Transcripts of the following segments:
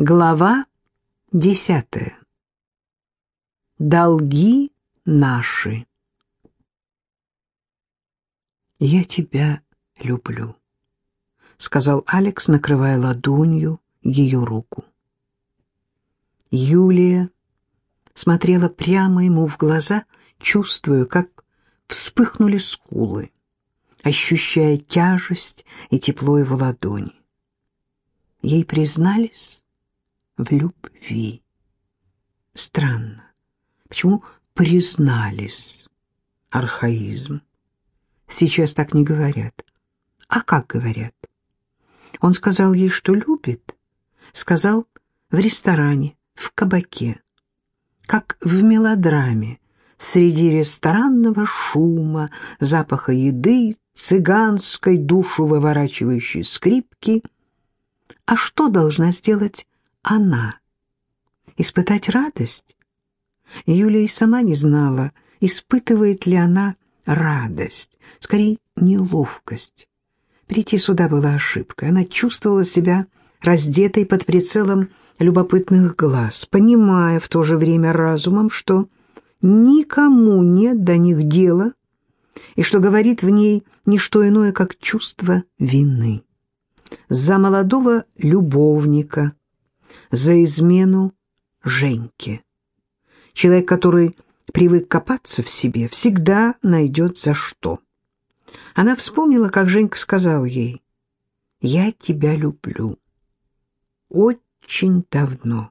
Глава десятая. Долги наши. «Я тебя люблю», — сказал Алекс, накрывая ладонью ее руку. Юлия смотрела прямо ему в глаза, чувствуя, как вспыхнули скулы, ощущая тяжесть и тепло его ладони. Ей признались в любви. Странно. Почему признались? Архаизм. Сейчас так не говорят. А как говорят? Он сказал ей, что любит. Сказал в ресторане, в кабаке. Как в мелодраме, среди ресторанного шума, запаха еды, цыганской душу выворачивающей скрипки. А что должна сделать она? Испытать радость? Юлия и сама не знала, испытывает ли она радость, скорее неловкость. Прийти сюда была ошибкой. Она чувствовала себя раздетой под прицелом любопытных глаз, понимая в то же время разумом, что никому нет до них дела, и что говорит в ней не что иное, как чувство вины. За молодого любовника, за измену Женьке. Человек, который привык копаться в себе, всегда найдет за что. Она вспомнила, как Женька сказал ей, «Я тебя люблю». Очень давно,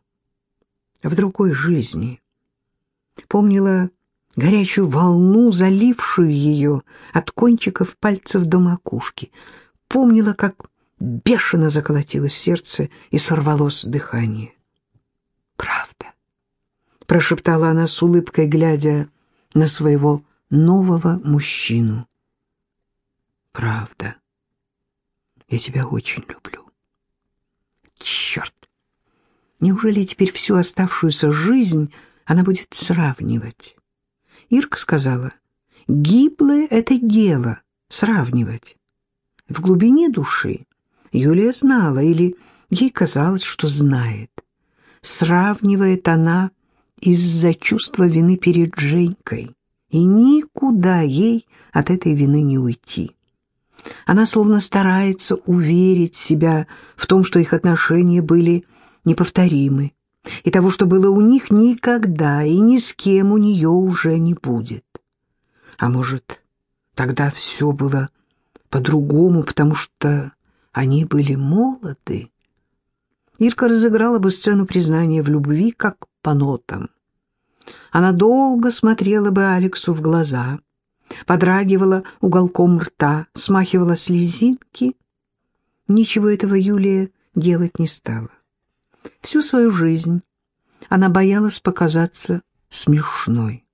в другой жизни. Помнила горячую волну, залившую ее от кончиков пальцев до макушки. Помнила, как бешено заколотилось сердце и сорвалось дыхание. «Правда», — прошептала она с улыбкой, глядя на своего нового мужчину. «Правда, я тебя очень люблю». «Черт! Неужели теперь всю оставшуюся жизнь она будет сравнивать?» Ирка сказала, «Гиблое это дело — сравнивать». В глубине души Юлия знала, или ей казалось, что знает. Сравнивает она из-за чувства вины перед Женькой, и никуда ей от этой вины не уйти. Она словно старается уверить себя в том, что их отношения были неповторимы, и того, что было у них, никогда и ни с кем у нее уже не будет. А может, тогда все было по-другому, потому что они были молоды. Ирка разыграла бы сцену признания в любви, как по нотам. Она долго смотрела бы Алексу в глаза, подрагивала уголком рта, смахивала слезинки. Ничего этого Юлия делать не стала. Всю свою жизнь она боялась показаться смешной.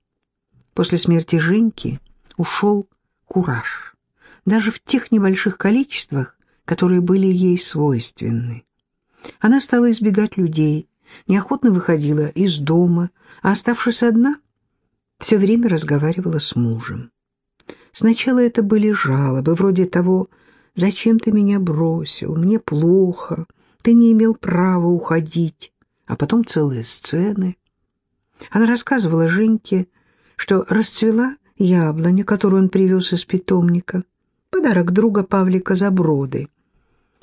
После смерти Женьки ушел кураж. Даже в тех небольших количествах, которые были ей свойственны. Она стала избегать людей, неохотно выходила из дома, а, оставшись одна, все время разговаривала с мужем. Сначала это были жалобы, вроде того «Зачем ты меня бросил? Мне плохо, ты не имел права уходить», а потом целые сцены. Она рассказывала Женьке, что расцвела яблоня, которую он привез из питомника, подарок друга Павлика Заброды,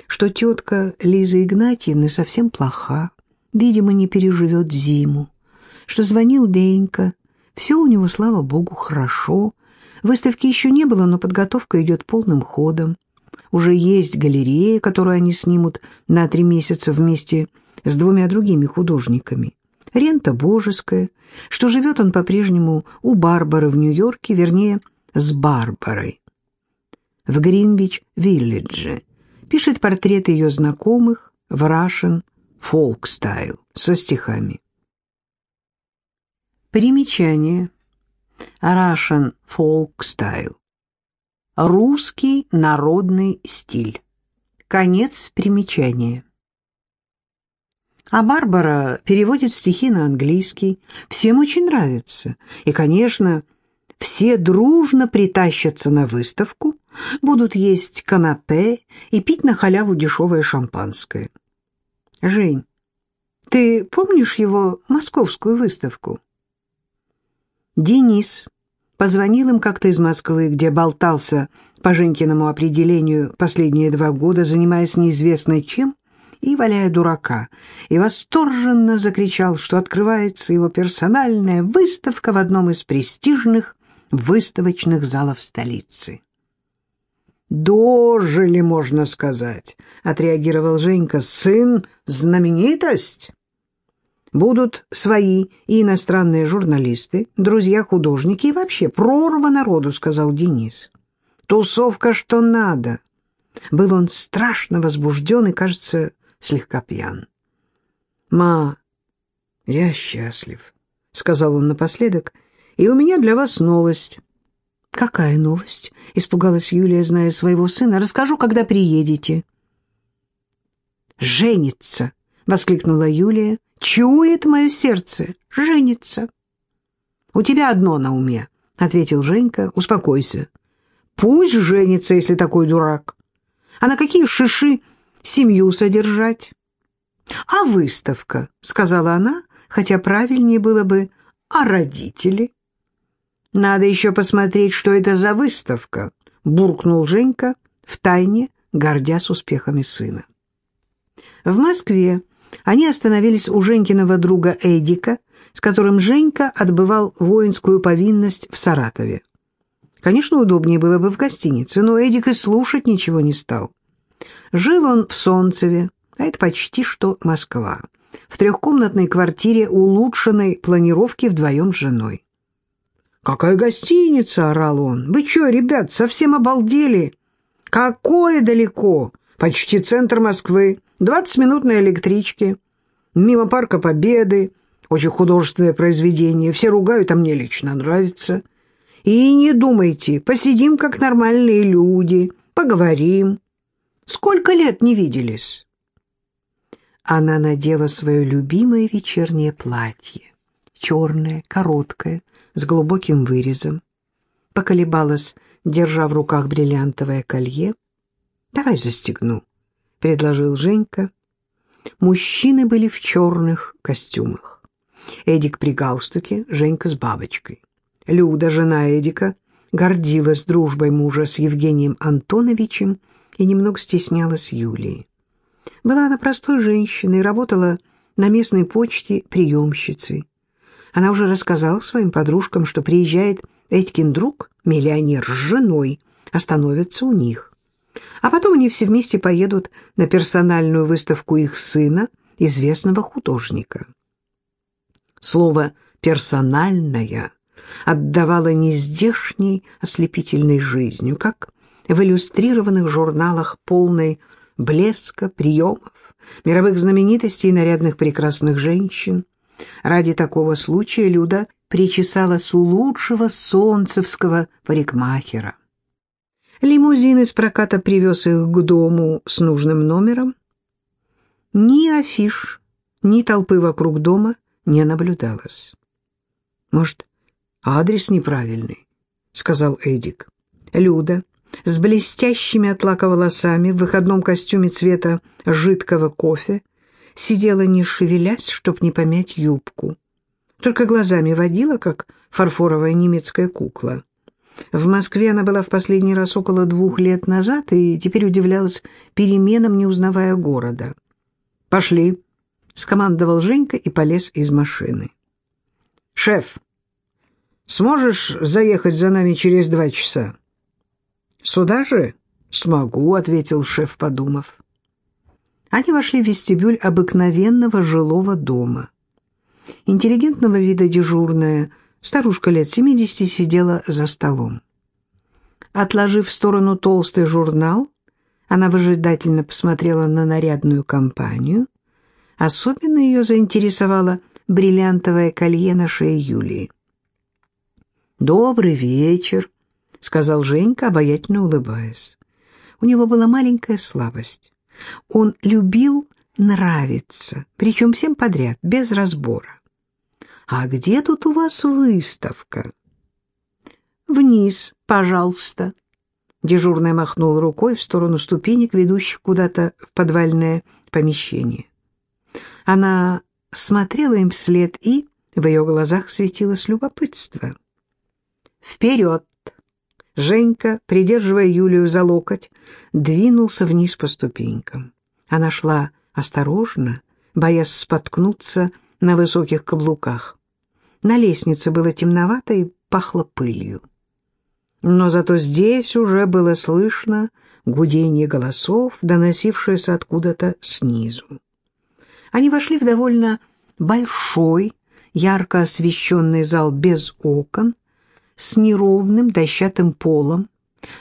что тетка Лиза Игнатьевна совсем плоха, видимо, не переживет зиму, что звонил Денька, все у него, слава богу, хорошо, выставки еще не было, но подготовка идет полным ходом. Уже есть галерея, которую они снимут на три месяца вместе с двумя другими художниками. Рента Божеская, что живет он по-прежнему у Барбары в Нью-Йорке, вернее, с Барбарой. В Гринвич-Виллидже пишет портреты ее знакомых в Russian folk style со стихами. Примечание. Russian folk style. Русский народный стиль. Конец примечания. А Барбара переводит стихи на английский. Всем очень нравится. И, конечно, все дружно притащатся на выставку, будут есть канапе и пить на халяву дешевое шампанское. Жень, Ты помнишь его московскую выставку? Денис позвонил им как-то из Москвы, где болтался по Женькиному определению последние два года, занимаясь неизвестно чем и валяя дурака, и восторженно закричал, что открывается его персональная выставка в одном из престижных выставочных залов столицы. «Дожили, можно сказать», — отреагировал Женька. «Сын — знаменитость». Будут свои и иностранные журналисты, друзья-художники и вообще прорва народу, — сказал Денис. Тусовка что надо. Был он страшно возбужден и, кажется, слегка пьян. «Ма, я счастлив», — сказал он напоследок, — «и у меня для вас новость». «Какая новость?» — испугалась Юлия, зная своего сына. «Расскажу, когда приедете». «Женится!» — воскликнула Юлия. «Чует мое сердце! Женится!» «У тебя одно на уме», — ответил Женька. «Успокойся. Пусть женится, если такой дурак. А на какие шиши семью содержать?» «А выставка», — сказала она, хотя правильнее было бы «а родители?» «Надо еще посмотреть, что это за выставка», — буркнул Женька, втайне гордясь успехами сына. В Москве они остановились у Женькиного друга Эдика, с которым Женька отбывал воинскую повинность в Саратове. Конечно, удобнее было бы в гостинице, но Эдик и слушать ничего не стал. Жил он в Солнцеве, а это почти что Москва, в трехкомнатной квартире улучшенной планировки вдвоем с женой. «Какая гостиница?» — орал он. «Вы что, ребят, совсем обалдели? Какое далеко? Почти центр Москвы. Двадцать минут на электричке. Мимо Парка Победы. Очень художественное произведение. Все ругают, а мне лично нравится. И не думайте, посидим как нормальные люди, поговорим. Сколько лет не виделись?» Она надела свое любимое вечернее платье черное, короткое, с глубоким вырезом. Поколебалась, держа в руках бриллиантовое колье. «Давай застегну», — предложил Женька. Мужчины были в черных костюмах. Эдик при галстуке, Женька с бабочкой. Люда, жена Эдика, гордилась дружбой мужа с Евгением Антоновичем и немного стеснялась Юлии. Была она простой женщиной, работала на местной почте приемщицей. Она уже рассказала своим подружкам, что приезжает Этькин друг, миллионер с женой, остановится у них. А потом они все вместе поедут на персональную выставку их сына, известного художника. Слово «персональная» отдавало нездешней ослепительной жизнью, как в иллюстрированных журналах полной блеска, приемов, мировых знаменитостей и нарядных прекрасных женщин. Ради такого случая Люда причесалась у лучшего солнцевского парикмахера. Лимузин из проката привез их к дому с нужным номером. Ни афиш, ни толпы вокруг дома не наблюдалось. «Может, адрес неправильный?» — сказал Эдик. Люда с блестящими от лака волосами в выходном костюме цвета жидкого кофе сидела не шевелясь, чтоб не помять юбку. Только глазами водила, как фарфоровая немецкая кукла. В Москве она была в последний раз около двух лет назад и теперь удивлялась переменам, не узнавая города. «Пошли», — скомандовал Женька и полез из машины. «Шеф, сможешь заехать за нами через два часа?» «Сюда же?» «Смогу», — ответил шеф, подумав. Они вошли в вестибюль обыкновенного жилого дома. Интеллигентного вида дежурная, старушка лет семидесяти, сидела за столом. Отложив в сторону толстый журнал, она выжидательно посмотрела на нарядную компанию. Особенно ее заинтересовало бриллиантовое колье на шее Юлии. «Добрый вечер», — сказал Женька, обаятельно улыбаясь. У него была маленькая слабость. Он любил нравиться, причем всем подряд, без разбора. «А где тут у вас выставка?» «Вниз, пожалуйста». Дежурная махнул рукой в сторону ступенек, ведущих куда-то в подвальное помещение. Она смотрела им вслед, и в ее глазах светилось любопытство. «Вперед!» Женька, придерживая Юлию за локоть, двинулся вниз по ступенькам. Она шла осторожно, боясь споткнуться на высоких каблуках. На лестнице было темновато и пахло пылью. Но зато здесь уже было слышно гудение голосов, доносившееся откуда-то снизу. Они вошли в довольно большой, ярко освещенный зал без окон, с неровным дощатым полом,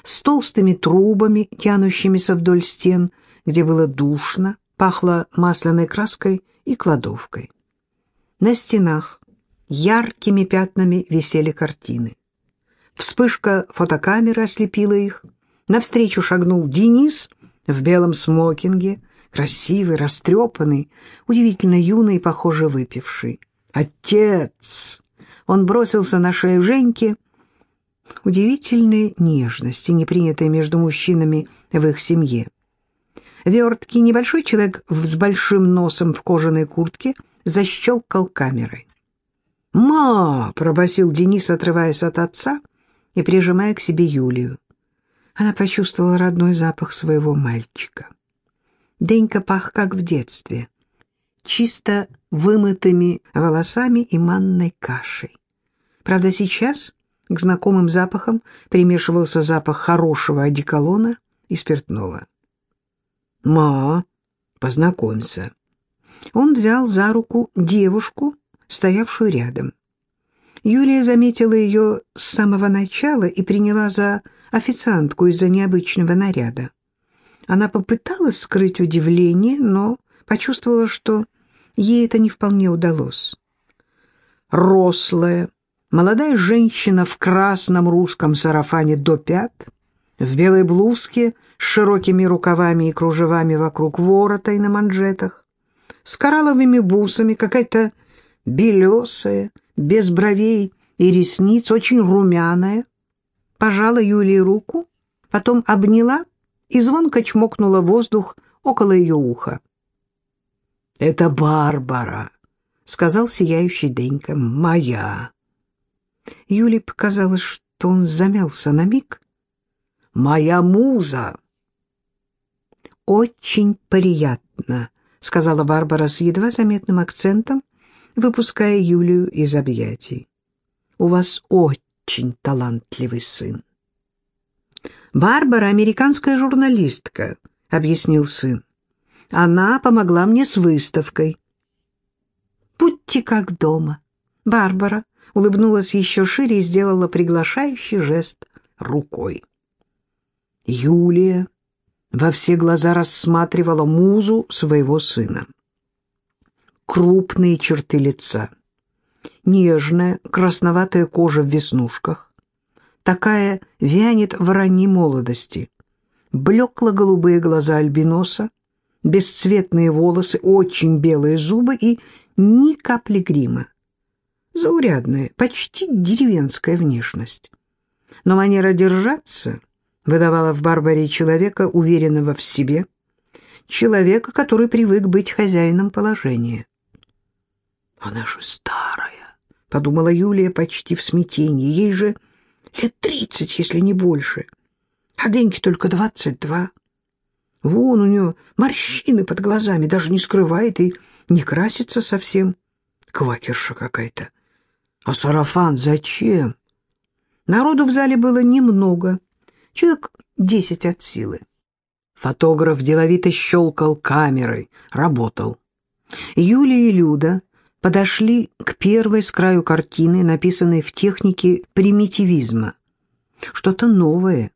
с толстыми трубами, тянущимися вдоль стен, где было душно, пахло масляной краской и кладовкой. На стенах яркими пятнами висели картины. Вспышка фотокамеры ослепила их. Навстречу шагнул Денис в белом смокинге, красивый, растрепанный, удивительно юный и, похоже, выпивший. «Отец!» Он бросился на шею Женьки. Удивительные нежности, не принятые между мужчинами в их семье. Верткий небольшой человек с большим носом в кожаной куртке защелкал камерой. «Ма!» — пробасил Денис, отрываясь от отца и прижимая к себе Юлию. Она почувствовала родной запах своего мальчика. Денька пах, как в детстве, чисто вымытыми волосами и манной кашей. Правда, сейчас к знакомым запахам примешивался запах хорошего одеколона и спиртного. «Ма, познакомься». Он взял за руку девушку, стоявшую рядом. Юлия заметила ее с самого начала и приняла за официантку из-за необычного наряда. Она попыталась скрыть удивление, но почувствовала, что ей это не вполне удалось. Рослая, молодая женщина в красном русском сарафане до пят, в белой блузке с широкими рукавами и кружевами вокруг ворота и на манжетах, с коралловыми бусами, какая-то белесая, без бровей и ресниц, очень румяная, пожала Юлии руку, потом обняла и звонко чмокнула воздух около ее уха. «Это Барбара», — сказал сияющий Денька, — «моя». Юле показалось, что он замялся на миг. «Моя муза!» «Очень приятно», — сказала Барбара с едва заметным акцентом, выпуская Юлию из объятий. «У вас очень талантливый сын». «Барбара — американская журналистка», — объяснил сын. «Она помогла мне с выставкой». «Будьте как дома». Барбара улыбнулась еще шире и сделала приглашающий жест рукой. Юлия во все глаза рассматривала музу своего сына. Крупные черты лица, нежная красноватая кожа в веснушках, такая вянет в ранней молодости, блекло-голубые глаза альбиноса, бесцветные волосы, очень белые зубы и ни капли грима. Заурядная, почти деревенская внешность. Но манера держаться выдавала в Барбаре человека, уверенного в себе, человека, который привык быть хозяином положения. Она же старая, подумала Юлия почти в смятении. Ей же лет тридцать, если не больше. А Деньке только двадцать два. Вон у нее морщины под глазами, даже не скрывает и не красится совсем. Квакерша какая-то. А сарафан зачем? Народу в зале было немного, человек десять от силы. Фотограф деловито щелкал камерой, работал. Юлия и Люда подошли к первой с краю картины, написанной в технике примитивизма. Что-то новое,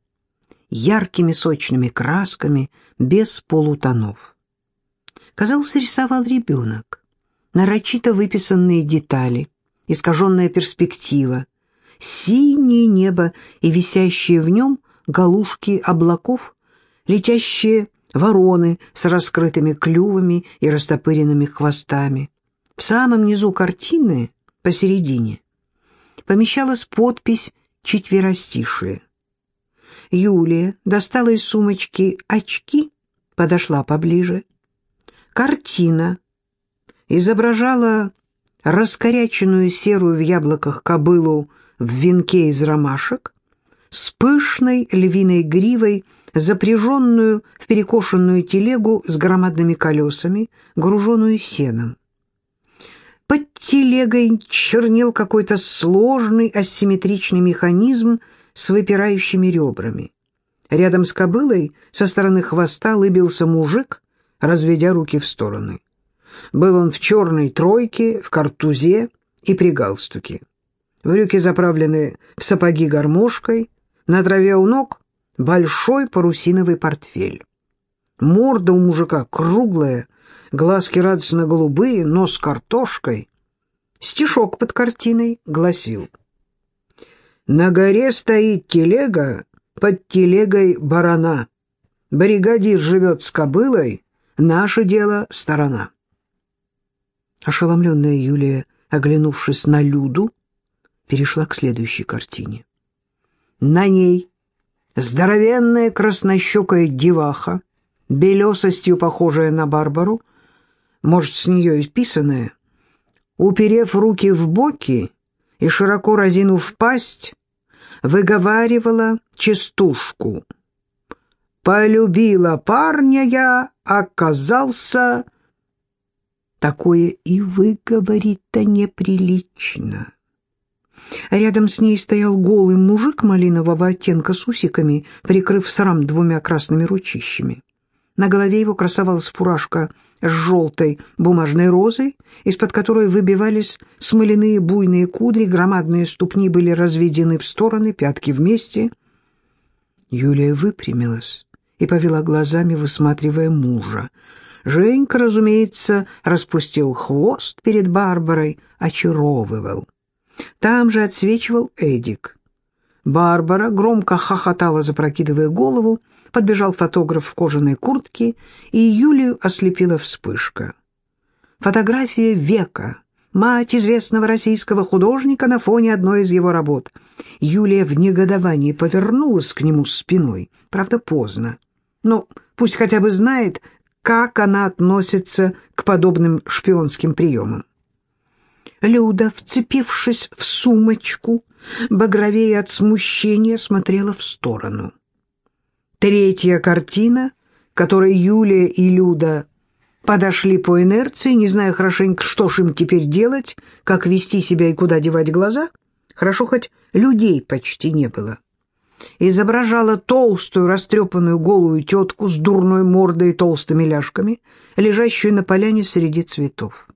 яркими сочными красками, без полутонов. Казалось, рисовал ребенок. Нарочито выписанные детали, искаженная перспектива, синее небо и висящие в нем галушки облаков, летящие вороны с раскрытыми клювами и растопыренными хвостами. В самом низу картины, посередине, помещалась подпись четверостишие. Юлия достала из сумочки очки, подошла поближе. Картина изображала раскоряченную серую в яблоках кобылу в венке из ромашек с пышной львиной гривой, запряженную в перекошенную телегу с громадными колесами, груженную сеном. Под телегой чернел какой-то сложный асимметричный механизм с выпирающими ребрами. Рядом с кобылой со стороны хвоста лыбился мужик, разведя руки в стороны. Был он в черной тройке, в картузе и при галстуке. Брюки заправлены в сапоги гармошкой, на траве у ног большой парусиновый портфель. Морда у мужика круглая, глазки радостно голубые, нос картошкой. Стишок под картиной гласил. «На горе стоит телега, под телегой барана. Бригадир живет с кобылой, наше дело — сторона». Ошеломленная Юлия, оглянувшись на Люду, перешла к следующей картине. На ней здоровенная краснощекая деваха, белесостью похожая на Барбару, может, с нее исписанная, уперев руки в боки и широко разинув пасть, выговаривала частушку. «Полюбила парня я, оказался...» Такое и выговорить-то неприлично. Рядом с ней стоял голый мужик малинового оттенка с усиками, прикрыв срам двумя красными ручищами. На голове его красовалась фуражка с желтой бумажной розой, из-под которой выбивались смоляные буйные кудри, громадные ступни были разведены в стороны, пятки вместе. Юлия выпрямилась и повела глазами, высматривая мужа. Женька, разумеется, распустил хвост перед Барбарой, очаровывал. Там же отсвечивал Эдик. Барбара громко хохотала, запрокидывая голову, подбежал фотограф в кожаной куртке, и Юлию ослепила вспышка. Фотография века, мать известного российского художника на фоне одной из его работ. Юлия в негодовании повернулась к нему спиной, правда, поздно. Но пусть хотя бы знает, как она относится к подобным шпионским приемам. Люда, вцепившись в сумочку, багровее от смущения, смотрела в сторону. Третья картина, которой Юлия и Люда подошли по инерции, не зная хорошенько, что ж им теперь делать, как вести себя и куда девать глаза, хорошо хоть людей почти не было. Изображала толстую, растрепанную голую тетку с дурной мордой и толстыми ляжками, лежащую на поляне среди цветов.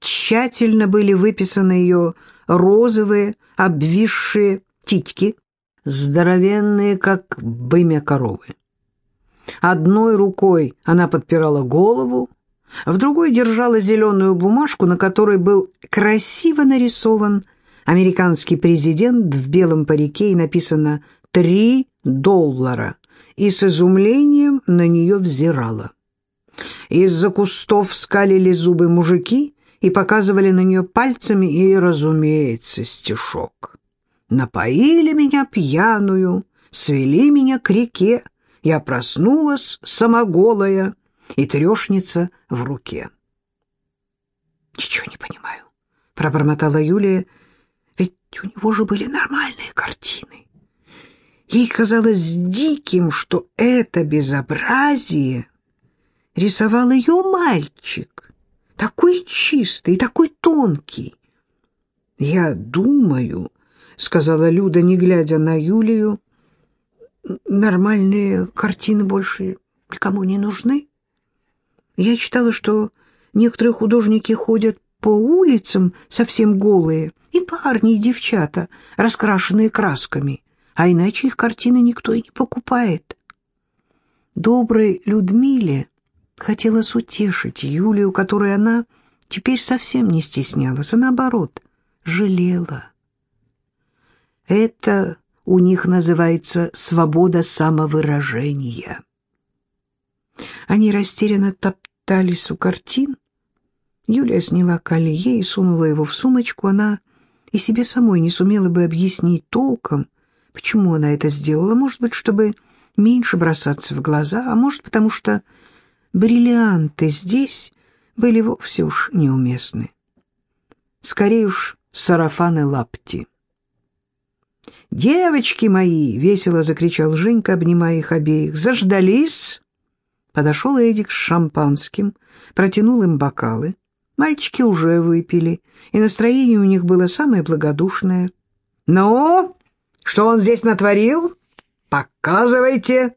Тщательно были выписаны ее розовые, обвисшие титьки, здоровенные, как бымя коровы. Одной рукой она подпирала голову, в другой держала зеленую бумажку, на которой был красиво нарисован американский президент в белом парике и написано «Три доллара», и с изумлением на нее взирала. Из-за кустов скалили зубы мужики и показывали на нее пальцами и, разумеется, стишок. Напоили меня пьяную, свели меня к реке, я проснулась самоголая и трешница в руке. «Ничего не понимаю», — пробормотала Юлия, «ведь у него же были нормальные картины». Ей казалось диким, что это безобразие рисовал ее мальчик, такой чистый, такой тонкий. «Я думаю», — сказала Люда, не глядя на Юлию, «нормальные картины больше никому не нужны. Я читала, что некоторые художники ходят по улицам совсем голые, и парни, и девчата, раскрашенные красками, а иначе их картины никто и не покупает. Доброй Людмиле хотелось утешить Юлию, которой она теперь совсем не стеснялась, а наоборот, жалела. Это у них называется свобода самовыражения. Они растерянно топтались у картин. Юлия сняла колье и сунула его в сумочку. Она и себе самой не сумела бы объяснить толком, почему она это сделала. Может быть, чтобы меньше бросаться в глаза, а может, потому что бриллианты здесь были вовсе уж неуместны. Скорее уж сарафаны лапти. «Девочки мои!» — весело закричал Женька, обнимая их обеих. «Заждались!» Подошел Эдик с шампанским, протянул им бокалы. Мальчики уже выпили, и настроение у них было самое благодушное. «Ну, что он здесь натворил? Показывайте!»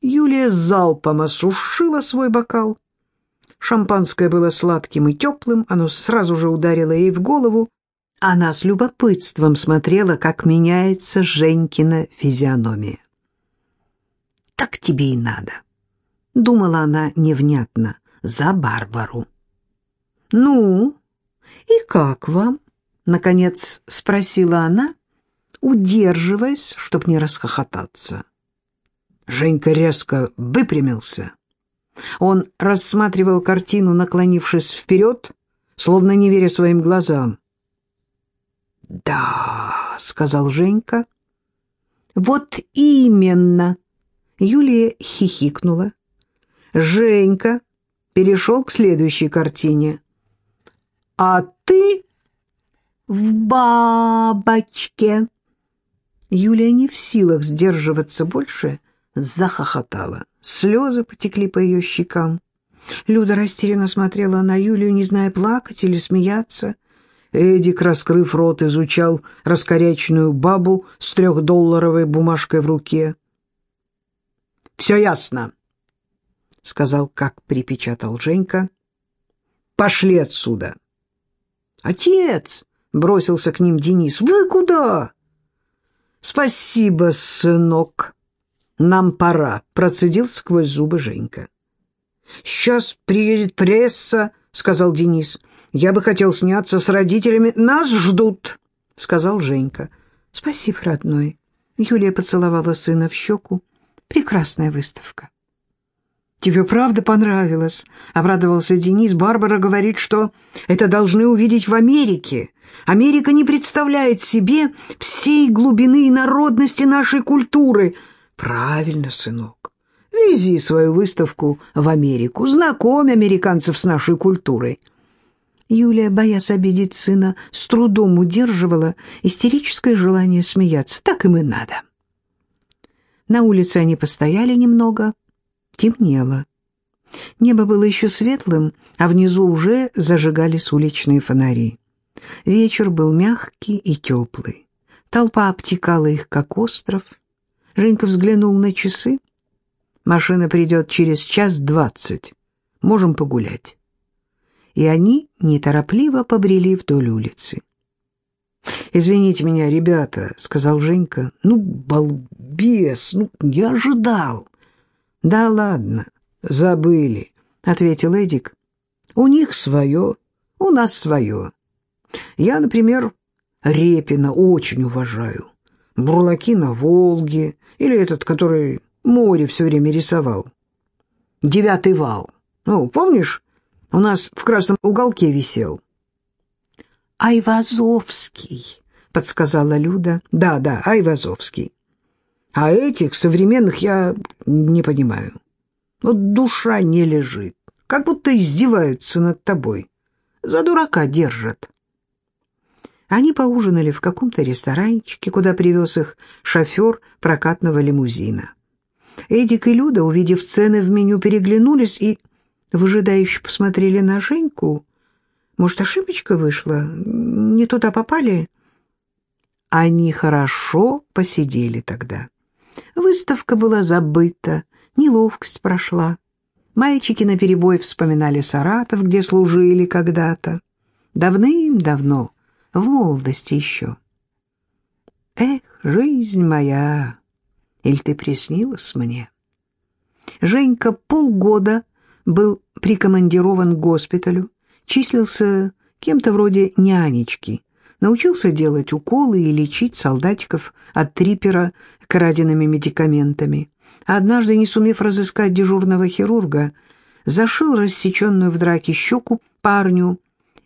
Юлия залпом осушила свой бокал. Шампанское было сладким и теплым, оно сразу же ударило ей в голову. Она с любопытством смотрела, как меняется Женькина физиономия. «Так тебе и надо», — думала она невнятно, — «за Барбару». «Ну, и как вам?» — наконец спросила она, удерживаясь, чтоб не расхохотаться. Женька резко выпрямился. Он рассматривал картину, наклонившись вперед, словно не веря своим глазам. «Да», — сказал Женька. «Вот именно!» Юлия хихикнула. Женька перешел к следующей картине. «А ты в бабочке!» Юлия не в силах сдерживаться больше, захохотала. Слезы потекли по ее щекам. Люда растерянно смотрела на Юлию, не зная, плакать или смеяться. Эдик, раскрыв рот, изучал раскоряченную бабу с трехдолларовой бумажкой в руке. «Все ясно», — сказал, как припечатал Женька. «Пошли отсюда». «Отец!» — бросился к ним Денис. «Вы куда?» «Спасибо, сынок. Нам пора», — процедил сквозь зубы Женька. «Сейчас приедет пресса», — сказал Денис. «Я бы хотел сняться с родителями. Нас ждут», — сказал Женька. «Спасибо, родной». Юлия поцеловала сына в щеку. «Прекрасная выставка». «Тебе правда понравилось?» — обрадовался Денис. «Барбара говорит, что это должны увидеть в Америке. Америка не представляет себе всей глубины и народности нашей культуры». «Правильно, сынок. Вези свою выставку в Америку, знакомь американцев с нашей культурой». Юлия, боясь обидеть сына, с трудом удерживала истерическое желание смеяться. «Так им и надо». На улице они постояли немного, Темнело. Небо было еще светлым, а внизу уже зажигались уличные фонари. Вечер был мягкий и теплый. Толпа обтекала их, как остров. Женька взглянул на часы. Машина придет через час двадцать. Можем погулять. И они неторопливо побрели вдоль улицы. «Извините меня, ребята», — сказал Женька. «Ну, балбес, ну, не ожидал». «Да ладно, забыли», — ответил Эдик. «У них свое, у нас свое. Я, например, Репина очень уважаю. Бурлаки на Волге или этот, который море все время рисовал. Девятый вал. Ну, помнишь, у нас в красном уголке висел?» «Айвазовский», — подсказала Люда. «Да, да, Айвазовский. А этих современных я не понимаю. Вот душа не лежит, как будто издеваются над тобой. За дурака держат. Они поужинали в каком-то ресторанчике, куда привез их шофер прокатного лимузина. Эдик и Люда, увидев цены в меню, переглянулись и выжидающе посмотрели на Женьку. Может, ошибочка вышла? Не туда попали? Они хорошо посидели тогда. Выставка была забыта, неловкость прошла. Мальчики наперебой вспоминали Саратов, где служили когда-то. Давным-давно, в молодости еще. Эх, жизнь моя, или ты приснилась мне? Женька полгода был прикомандирован к госпиталю, числился кем-то вроде нянечки, научился делать уколы и лечить солдатиков от трипера краденными медикаментами. Однажды, не сумев разыскать дежурного хирурга, зашил рассеченную в драке щеку парню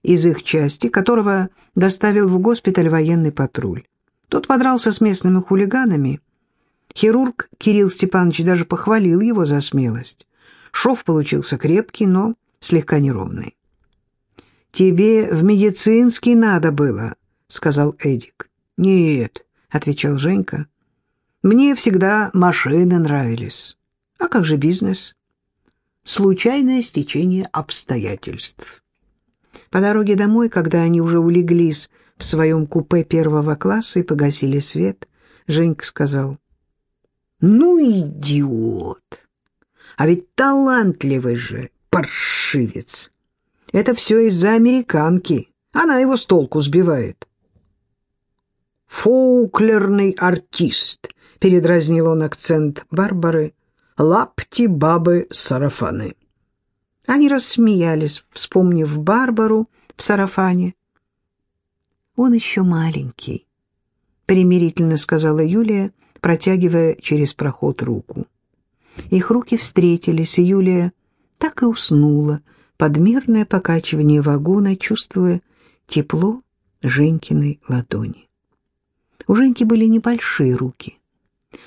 из их части, которого доставил в госпиталь военный патруль. Тот подрался с местными хулиганами. Хирург Кирилл Степанович даже похвалил его за смелость. Шов получился крепкий, но слегка неровной. «Тебе в медицинский надо было», — сказал Эдик. «Нет», — отвечал Женька. «Мне всегда машины нравились. А как же бизнес?» «Случайное стечение обстоятельств». По дороге домой, когда они уже улеглись в своем купе первого класса и погасили свет, Женька сказал, «Ну, идиот! А ведь талантливый же паршивец! Это все из-за американки, она его с толку сбивает». «Фоуклерный артист», — передразнил он акцент Барбары, «лапти бабы сарафаны». Они рассмеялись, вспомнив Барбару в сарафане. «Он еще маленький», — примирительно сказала Юлия, протягивая через проход руку. Их руки встретились, и Юлия так и уснула под мирное покачивание вагона, чувствуя тепло Женькиной ладони. У Женьки были небольшие руки.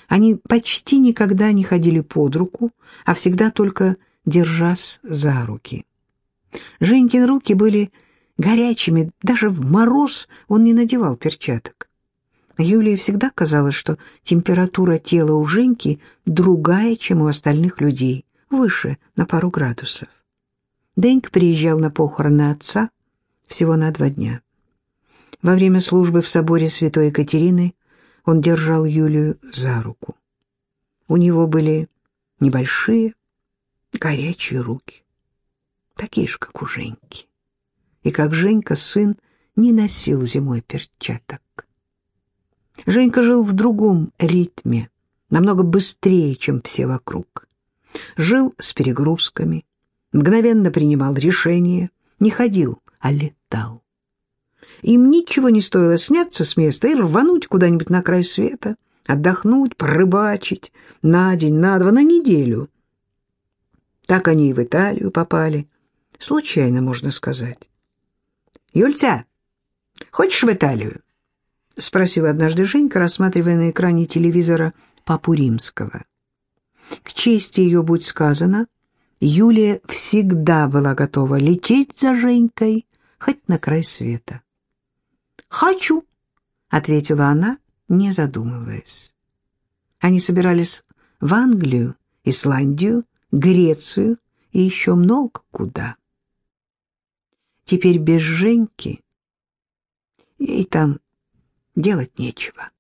Они почти никогда не ходили под руку, а всегда только держась за руки. Женькин руки были горячими, даже в мороз он не надевал перчаток. Юлии всегда казалось, что температура тела у Женьки другая, чем у остальных людей, выше на пару градусов. Денька приезжал на похороны отца всего на два дня. Во время службы в соборе Святой Екатерины он держал Юлию за руку. У него были небольшие, горячие руки, такие же, как у Женьки. И как Женька, сын, не носил зимой перчаток. Женька жил в другом ритме, намного быстрее, чем все вокруг. Жил с перегрузками, мгновенно принимал решения, не ходил, а летал. Им ничего не стоило сняться с места и рвануть куда-нибудь на край света, отдохнуть, порыбачить на день, на два, на неделю. Так они и в Италию попали. Случайно, можно сказать. «Юльца, хочешь в Италию?» — спросил однажды Женька, рассматривая на экране телевизора Папу Римского. К чести ее будь сказано, Юлия всегда была готова лететь за Женькой хоть на край света. «Хочу», — ответила она, не задумываясь. Они собирались в Англию, Исландию, Грецию и еще много куда. Теперь без Женьки ей там делать нечего.